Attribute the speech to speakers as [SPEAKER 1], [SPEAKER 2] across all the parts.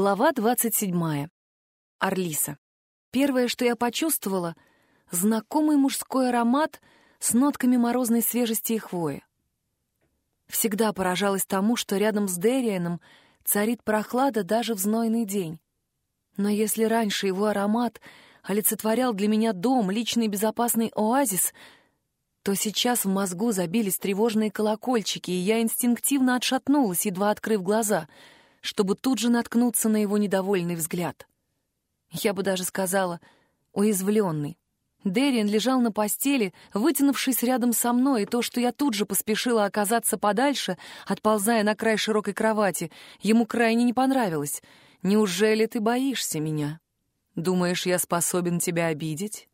[SPEAKER 1] Глава 27. Орлиса. Первое, что я почувствовала — знакомый мужской аромат с нотками морозной свежести и хвои. Всегда поражалась тому, что рядом с Дерианом царит прохлада даже в знойный день. Но если раньше его аромат олицетворял для меня дом, личный безопасный оазис, то сейчас в мозгу забились тревожные колокольчики, и я инстинктивно отшатнулась, едва открыв глаза — чтобы тут же наткнуться на его недовольный взгляд. Я бы даже сказала, уязвленный. Дерриан лежал на постели, вытянувшись рядом со мной, и то, что я тут же поспешила оказаться подальше, отползая на край широкой кровати, ему крайне не понравилось. «Неужели ты боишься меня? Думаешь, я способен тебя обидеть?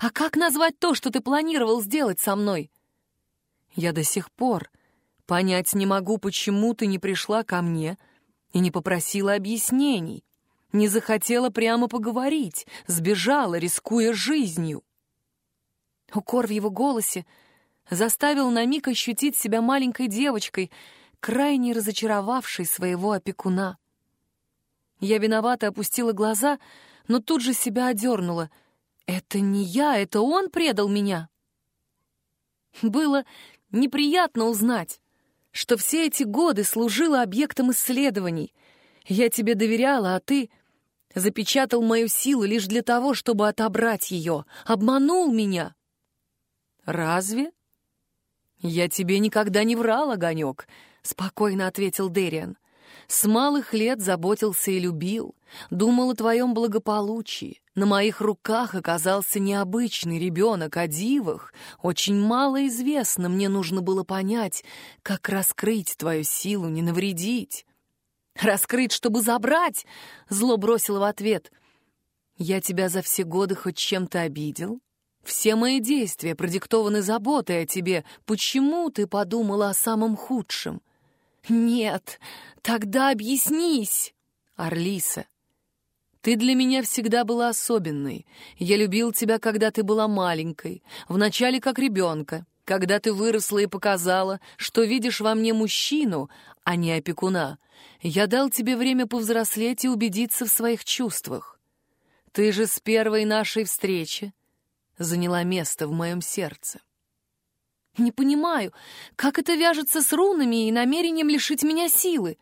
[SPEAKER 1] А как назвать то, что ты планировал сделать со мной?» «Я до сих пор понять не могу, почему ты не пришла ко мне, и не попросила объяснений, не захотела прямо поговорить, сбежала, рискуя жизнью. Укор в его голосе заставил на миг ощутить себя маленькой девочкой, крайне разочаровавшей своего опекуна. Я виновато опустила глаза, но тут же себя одернула. «Это не я, это он предал меня!» Было неприятно узнать, что все эти годы служила объектом исследований. Я тебе доверяла, а ты запечатал мою силу лишь для того, чтобы отобрать ее, обманул меня. Разве? Я тебе никогда не врал, огонек, спокойно ответил Дериан. С малых лет заботился и любил, думал о твоем благополучии. На моих руках оказался необычный ребенок о дивах. Очень мало известно, мне нужно было понять, как раскрыть твою силу, не навредить. «Раскрыть, чтобы забрать!» — зло бросила в ответ. «Я тебя за все годы хоть чем-то обидел?» Все мои действия продиктованы заботой о тебе. Почему ты подумала о самом худшем? Нет, тогда объяснись. Орлиса, ты для меня всегда была особенной. Я любил тебя, когда ты была маленькой, вначале как ребенка, когда ты выросла и показала, что видишь во мне мужчину, а не опекуна. Я дал тебе время повзрослеть и убедиться в своих чувствах. Ты же с первой нашей встречи заняла место в моем сердце. Не понимаю, как это вяжется с рунами и намерением лишить меня силы.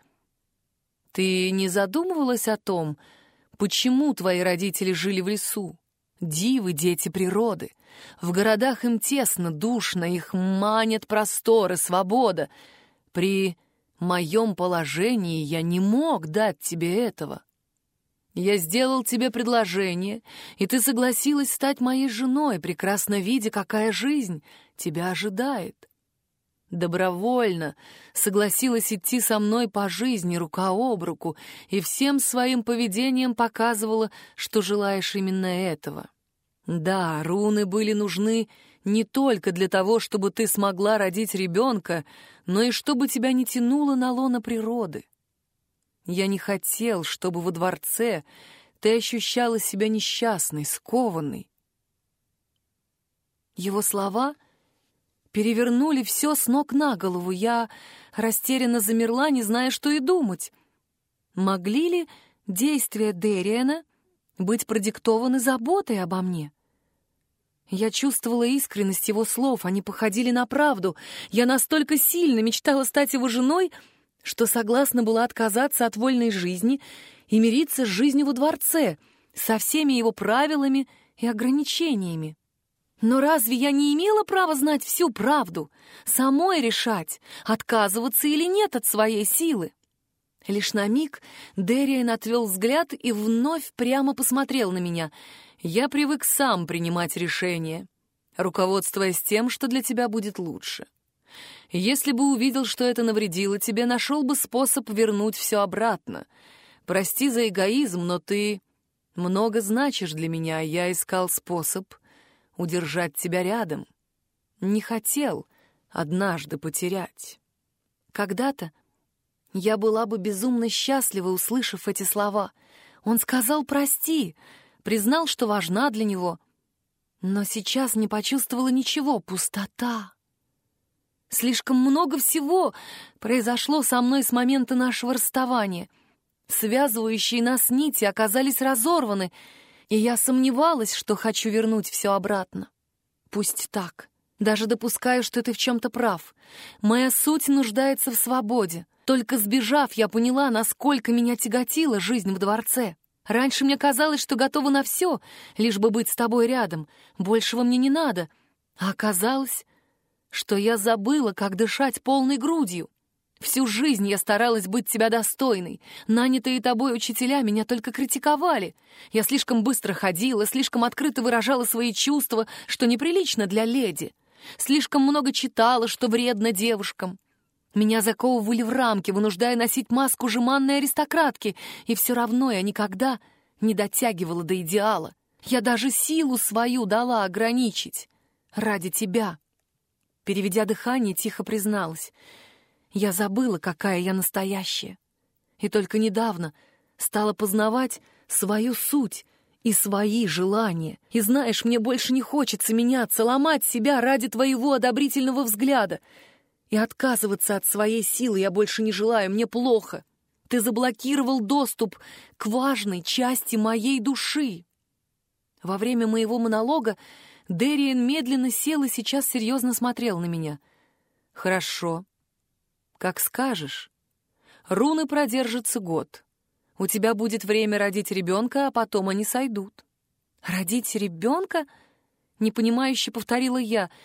[SPEAKER 1] Ты не задумывалась о том, почему твои родители жили в лесу? Дивы — дети природы. В городах им тесно, душно, их манят просторы, свобода. При моем положении я не мог дать тебе этого. Я сделал тебе предложение, и ты согласилась стать моей женой, прекрасно видя, какая жизнь тебя ожидает. Добровольно согласилась идти со мной по жизни рука об руку и всем своим поведением показывала, что желаешь именно этого. Да, руны были нужны не только для того, чтобы ты смогла родить ребенка, но и чтобы тебя не тянуло на лоно природы. Я не хотел, чтобы во дворце ты ощущала себя несчастной, скованной. Его слова перевернули все с ног на голову. Я растерянно замерла, не зная, что и думать. Могли ли действия Дериана быть продиктованы заботой обо мне? Я чувствовала искренность его слов, они походили на правду. Я настолько сильно мечтала стать его женой — что согласна была отказаться от вольной жизни и мириться с жизнью во дворце, со всеми его правилами и ограничениями. Но разве я не имела права знать всю правду, самой решать, отказываться или нет от своей силы? Лишь на миг Дерриан отвел взгляд и вновь прямо посмотрел на меня. Я привык сам принимать решения, руководствуясь тем, что для тебя будет лучше. Если бы увидел, что это навредило тебе, нашел бы способ вернуть все обратно. Прости за эгоизм, но ты много значишь для меня, я искал способ удержать тебя рядом. Не хотел однажды потерять. Когда-то я была бы безумно счастлива, услышав эти слова. Он сказал «прости», признал, что важна для него. Но сейчас не почувствовала ничего, пустота. Слишком много всего произошло со мной с момента нашего расставания. Связывающие нас нити оказались разорваны, и я сомневалась, что хочу вернуть все обратно. Пусть так. Даже допускаю, что ты в чем-то прав. Моя суть нуждается в свободе. Только сбежав, я поняла, насколько меня тяготила жизнь в дворце. Раньше мне казалось, что готова на все, лишь бы быть с тобой рядом. Большего мне не надо. А оказалось, что я забыла, как дышать полной грудью. Всю жизнь я старалась быть тебя достойной. Нанятые тобой учителя меня только критиковали. Я слишком быстро ходила, слишком открыто выражала свои чувства, что неприлично для леди. Слишком много читала, что вредно девушкам. Меня заковывали в рамки, вынуждая носить маску жеманной аристократки, и все равно я никогда не дотягивала до идеала. Я даже силу свою дала ограничить. Ради тебя. Переведя дыхание, тихо призналась. Я забыла, какая я настоящая. И только недавно стала познавать свою суть и свои желания. И знаешь, мне больше не хочется меняться, ломать себя ради твоего одобрительного взгляда — и отказываться от своей силы я больше не желаю, мне плохо. Ты заблокировал доступ к важной части моей души. Во время моего монолога Дерриен медленно сел и сейчас серьезно смотрел на меня. «Хорошо. Как скажешь. Руны продержатся год. У тебя будет время родить ребенка, а потом они сойдут». «Родить ребенка?» — непонимающе повторила я —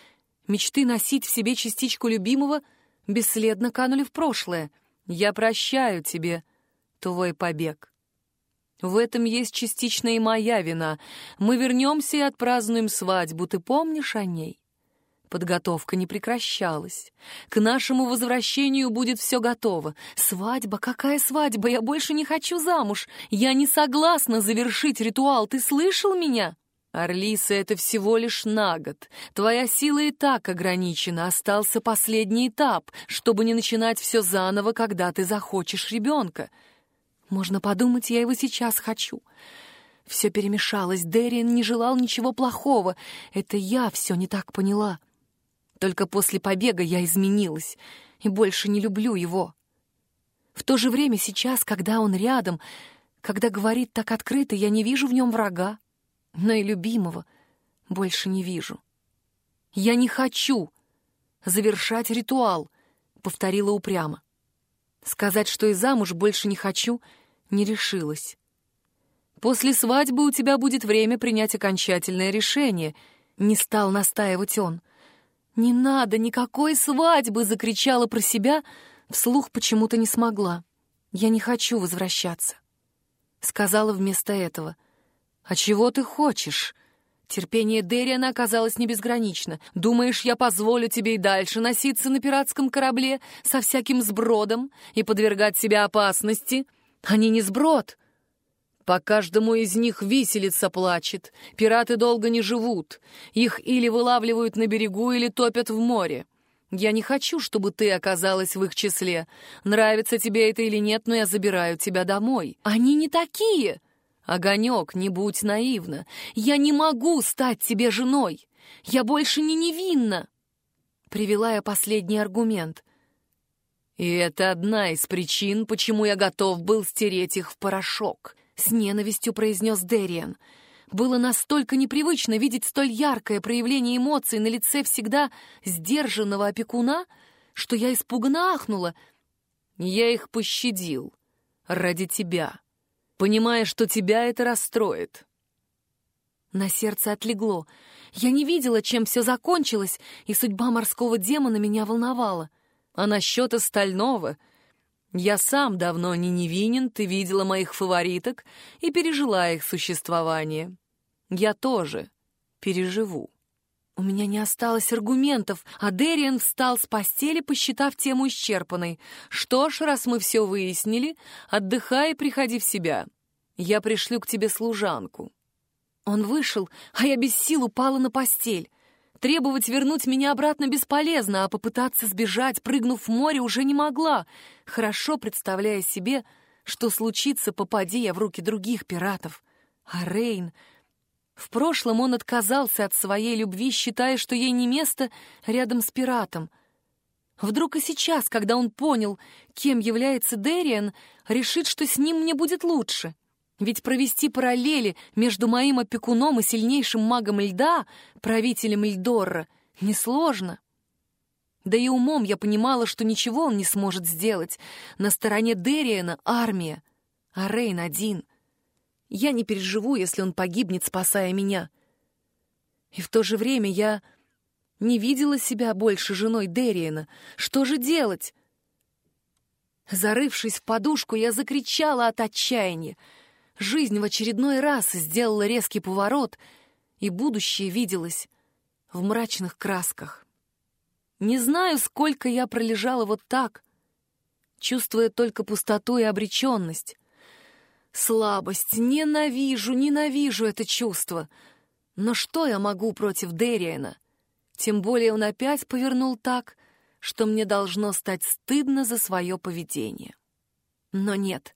[SPEAKER 1] Мечты носить в себе частичку любимого бесследно канули в прошлое. Я прощаю тебе твой побег. В этом есть частично и моя вина. Мы вернемся и отпразднуем свадьбу. Ты помнишь о ней? Подготовка не прекращалась. К нашему возвращению будет все готово. Свадьба? Какая свадьба? Я больше не хочу замуж. Я не согласна завершить ритуал. Ты слышал меня? «Орлиса, это всего лишь на год. Твоя сила и так ограничена. Остался последний этап, чтобы не начинать все заново, когда ты захочешь ребенка. Можно подумать, я его сейчас хочу». Все перемешалось. Дерриен не желал ничего плохого. Это я все не так поняла. Только после побега я изменилась и больше не люблю его. В то же время сейчас, когда он рядом, когда говорит так открыто, я не вижу в нем врага но и любимого больше не вижу. «Я не хочу завершать ритуал», — повторила упрямо. Сказать, что и замуж больше не хочу, не решилась. «После свадьбы у тебя будет время принять окончательное решение», — не стал настаивать он. «Не надо никакой свадьбы!» — закричала про себя, вслух почему-то не смогла. «Я не хочу возвращаться», — сказала вместо этого — «А чего ты хочешь?» Терпение Дерриана оказалось не безгранично. «Думаешь, я позволю тебе и дальше носиться на пиратском корабле со всяким сбродом и подвергать себя опасности? Они не сброд!» По каждому из них виселица плачет. Пираты долго не живут. Их или вылавливают на берегу, или топят в море. Я не хочу, чтобы ты оказалась в их числе. Нравится тебе это или нет, но я забираю тебя домой. Они не такие!» «Огонек, не будь наивна. Я не могу стать тебе женой. Я больше не невинна!» Привела я последний аргумент. «И это одна из причин, почему я готов был стереть их в порошок», — с ненавистью произнес Дерриан. Было настолько непривычно видеть столь яркое проявление эмоций на лице всегда сдержанного опекуна, что я испуганно ахнула. «Я их пощадил. Ради тебя» понимая, что тебя это расстроит. На сердце отлегло. Я не видела, чем все закончилось, и судьба морского демона меня волновала. А насчет остального... Я сам давно не невинен, ты видела моих фавориток и пережила их существование. Я тоже переживу. У меня не осталось аргументов, а Дерриан встал с постели, посчитав тему исчерпанной. Что ж, раз мы все выяснили, отдыхай и приходи в себя. Я пришлю к тебе служанку. Он вышел, а я без сил упала на постель. Требовать вернуть меня обратно бесполезно, а попытаться сбежать, прыгнув в море, уже не могла, хорошо представляя себе, что случится, попади я в руки других пиратов. А Рейн... В прошлом он отказался от своей любви, считая, что ей не место рядом с пиратом. Вдруг и сейчас, когда он понял, кем является Дериан, решит, что с ним мне будет лучше. Ведь провести параллели между моим опекуном и сильнейшим магом льда, правителем Эльдорра, несложно. Да и умом я понимала, что ничего он не сможет сделать. На стороне Дериана армия, а Рейн один. Я не переживу, если он погибнет, спасая меня. И в то же время я не видела себя больше женой Дериана. Что же делать? Зарывшись в подушку, я закричала от отчаяния. Жизнь в очередной раз сделала резкий поворот, и будущее виделось в мрачных красках. Не знаю, сколько я пролежала вот так, чувствуя только пустоту и обреченность. Слабость, ненавижу, ненавижу это чувство. Но что я могу против Дериана? Тем более он опять повернул так, что мне должно стать стыдно за свое поведение. Но нет,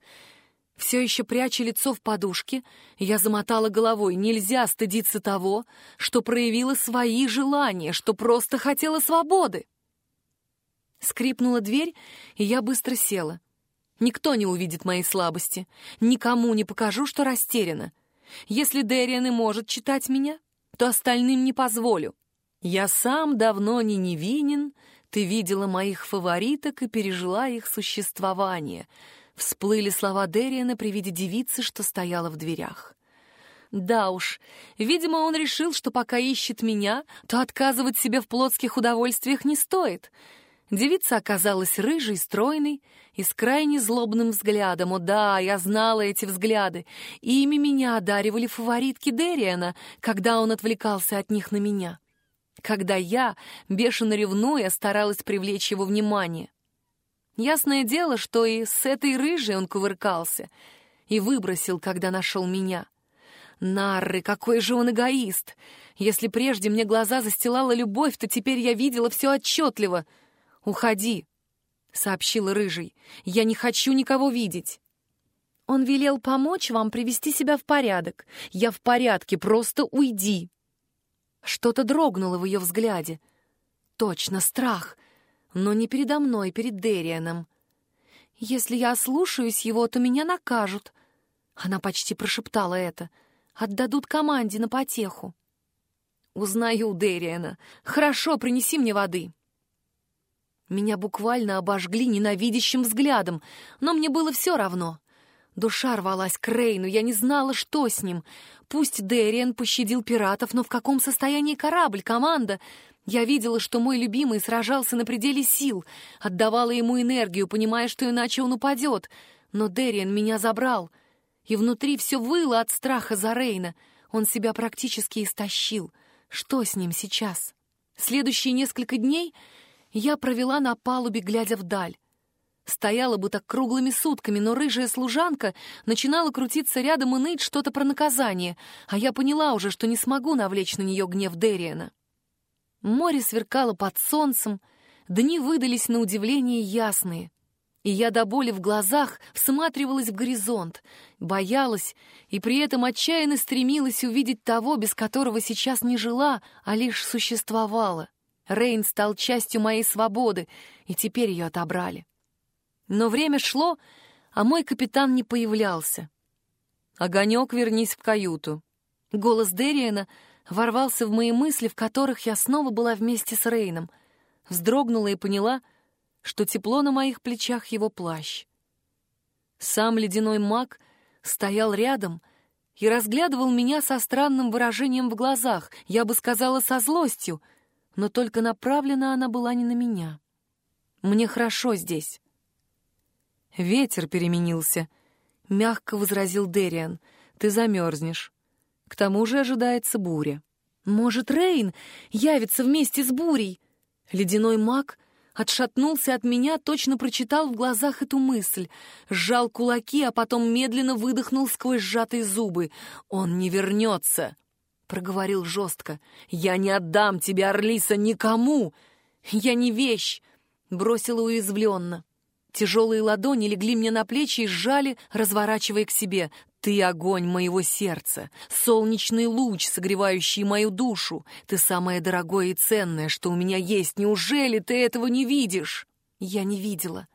[SPEAKER 1] все еще пряча лицо в подушке, я замотала головой. Нельзя стыдиться того, что проявила свои желания, что просто хотела свободы. Скрипнула дверь, и я быстро села. Никто не увидит моей слабости. Никому не покажу, что растеряна. Если Дэриан и может читать меня, то остальным не позволю. Я сам давно не невинен, ты видела моих фавориток и пережила их существование. Всплыли слова Дериана при виде девицы, что стояла в дверях. Да уж, видимо, он решил, что пока ищет меня, то отказывать себе в плотских удовольствиях не стоит. Девица оказалась рыжей, стройной и с крайне злобным взглядом. О да, я знала эти взгляды. И ими меня одаривали фаворитки Дериана, когда он отвлекался от них на меня когда я, бешено ревнуя, старалась привлечь его внимание. Ясное дело, что и с этой рыжей он кувыркался и выбросил, когда нашел меня. Нарры, какой же он эгоист! Если прежде мне глаза застилала любовь, то теперь я видела все отчетливо. «Уходи», — сообщила рыжий, — «я не хочу никого видеть». Он велел помочь вам привести себя в порядок. Я в порядке, просто уйди. Что-то дрогнуло в ее взгляде. Точно, страх. Но не передо мной, перед Дерианом. «Если я ослушаюсь его, то меня накажут». Она почти прошептала это. «Отдадут команде на потеху». «Узнаю Дериана. Хорошо, принеси мне воды». Меня буквально обожгли ненавидящим взглядом, но мне было все равно. Душа рвалась к Рейну, я не знала, что с ним. Пусть Дэриан пощадил пиратов, но в каком состоянии корабль, команда? Я видела, что мой любимый сражался на пределе сил, отдавала ему энергию, понимая, что иначе он упадет. Но Дэриан меня забрал, и внутри все выло от страха за Рейна. Он себя практически истощил. Что с ним сейчас? Следующие несколько дней я провела на палубе, глядя вдаль. Стояла бы так круглыми сутками, но рыжая служанка начинала крутиться рядом и ныть что-то про наказание, а я поняла уже, что не смогу навлечь на нее гнев Дериана. Море сверкало под солнцем, дни выдались на удивление ясные, и я до боли в глазах всматривалась в горизонт, боялась и при этом отчаянно стремилась увидеть того, без которого сейчас не жила, а лишь существовала. Рейн стал частью моей свободы, и теперь ее отобрали. Но время шло, а мой капитан не появлялся. «Огонек, вернись в каюту». Голос Дериана ворвался в мои мысли, в которых я снова была вместе с Рейном. Вздрогнула и поняла, что тепло на моих плечах его плащ. Сам ледяной маг стоял рядом и разглядывал меня со странным выражением в глазах, я бы сказала, со злостью, но только направлена она была не на меня. Мне хорошо здесь. «Ветер переменился», — мягко возразил Дериан. «Ты замерзнешь. К тому же ожидается буря». «Может, Рейн явится вместе с бурей?» Ледяной маг отшатнулся от меня, точно прочитал в глазах эту мысль, сжал кулаки, а потом медленно выдохнул сквозь сжатые зубы. «Он не вернется», — проговорил жестко. «Я не отдам тебя, Орлиса, никому! Я не вещь!» — бросила уязвленно. Тяжелые ладони легли мне на плечи и сжали, разворачивая к себе. Ты — огонь моего сердца, солнечный луч, согревающий мою душу. Ты самое дорогое и ценное, что у меня есть. Неужели ты этого не видишь? Я не видела.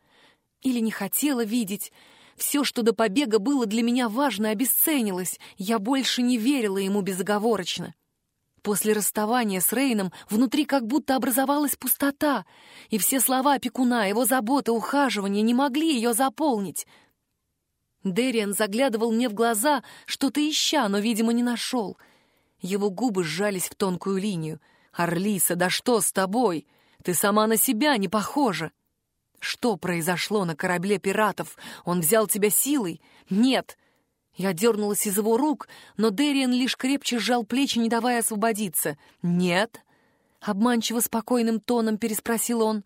[SPEAKER 1] Или не хотела видеть. Все, что до побега было для меня важно, обесценилось. Я больше не верила ему безоговорочно. После расставания с Рейном внутри как будто образовалась пустота, и все слова опекуна, его забота, ухаживания не могли ее заполнить. Дэриан заглядывал мне в глаза, что-то ища, но, видимо, не нашел. Его губы сжались в тонкую линию. «Орлиса, да что с тобой? Ты сама на себя не похожа!» «Что произошло на корабле пиратов? Он взял тебя силой?» «Нет!» Я дернулась из его рук, но Дэриан лишь крепче сжал плечи, не давая освободиться. «Нет?» — обманчиво спокойным тоном переспросил он.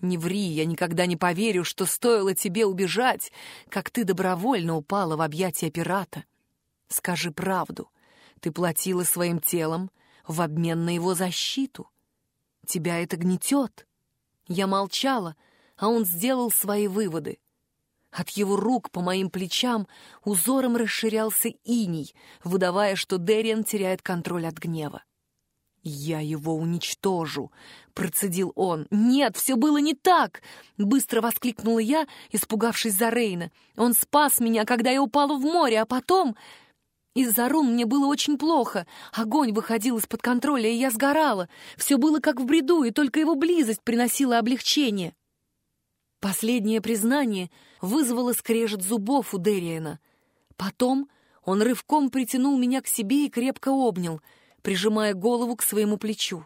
[SPEAKER 1] Не ври, я никогда не поверю, что стоило тебе убежать, как ты добровольно упала в объятия пирата. Скажи правду. Ты платила своим телом в обмен на его защиту. Тебя это гнетет. Я молчала, а он сделал свои выводы. От его рук по моим плечам узором расширялся иней, выдавая, что Дериан теряет контроль от гнева. «Я его уничтожу!» — процедил он. «Нет, все было не так!» — быстро воскликнула я, испугавшись за Рейна. «Он спас меня, когда я упала в море, а потом...» Из-за рун мне было очень плохо. Огонь выходил из-под контроля, и я сгорала. Все было как в бреду, и только его близость приносила облегчение. Последнее признание вызвало скрежет зубов у Дериена. Потом он рывком притянул меня к себе и крепко обнял — прижимая голову к своему плечу.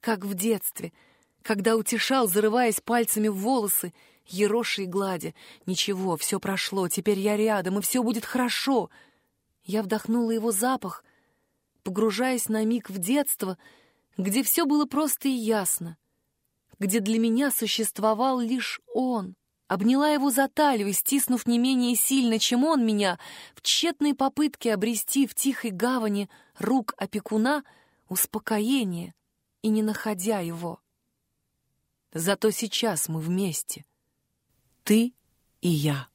[SPEAKER 1] Как в детстве, когда утешал, зарываясь пальцами в волосы, ероши и гладя. «Ничего, все прошло, теперь я рядом, и все будет хорошо». Я вдохнула его запах, погружаясь на миг в детство, где все было просто и ясно, где для меня существовал лишь он — обняла его за талию, стиснув не менее сильно, чем он меня, в тщетной попытке обрести в тихой гавани рук опекуна успокоение и не находя его. Зато сейчас мы вместе. Ты и я.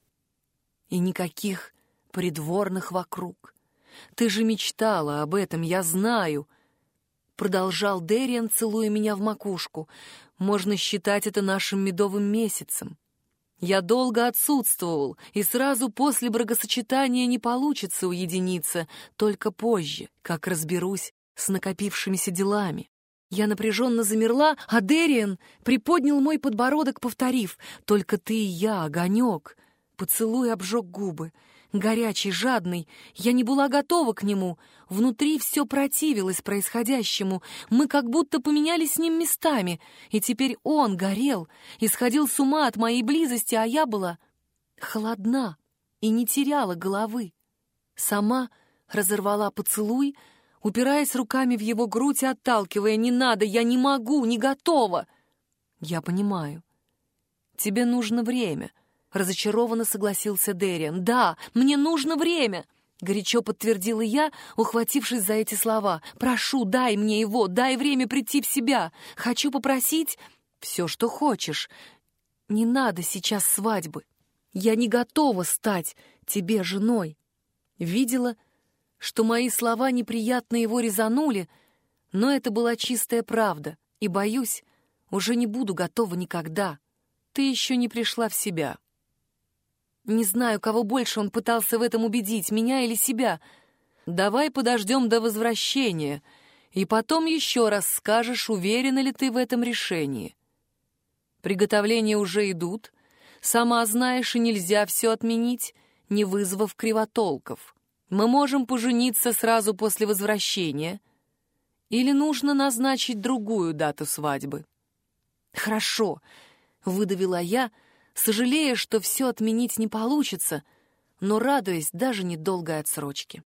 [SPEAKER 1] И никаких придворных вокруг. Ты же мечтала об этом, я знаю. Продолжал Дериан, целуя меня в макушку. Можно считать это нашим медовым месяцем. Я долго отсутствовал, и сразу после бракосочетания не получится уединиться, только позже, как разберусь с накопившимися делами. Я напряженно замерла, а Дериан приподнял мой подбородок, повторив «Только ты и я, огонек». Поцелуй обжег губы горячий, жадный. Я не была готова к нему. Внутри все противилось происходящему. Мы как будто поменялись с ним местами. И теперь он горел, исходил с ума от моей близости, а я была холодна и не теряла головы. Сама разорвала поцелуй, упираясь руками в его грудь и отталкивая. «Не надо, я не могу, не готова!» «Я понимаю. Тебе нужно время», Разочарованно согласился Дэриан. «Да, мне нужно время!» Горячо подтвердила я, ухватившись за эти слова. «Прошу, дай мне его, дай время прийти в себя. Хочу попросить все, что хочешь. Не надо сейчас свадьбы. Я не готова стать тебе женой». Видела, что мои слова неприятно его резанули, но это была чистая правда, и, боюсь, уже не буду готова никогда. Ты еще не пришла в себя. Не знаю, кого больше он пытался в этом убедить, меня или себя. Давай подождем до возвращения, и потом еще раз скажешь, уверена ли ты в этом решении. Приготовления уже идут. Сама знаешь, и нельзя все отменить, не вызвав кривотолков. Мы можем пожениться сразу после возвращения. Или нужно назначить другую дату свадьбы? Хорошо, — выдавила я, — сожалея, что все отменить не получится, но радуясь даже недолгой отсрочке.